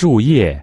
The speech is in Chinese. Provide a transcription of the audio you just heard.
树叶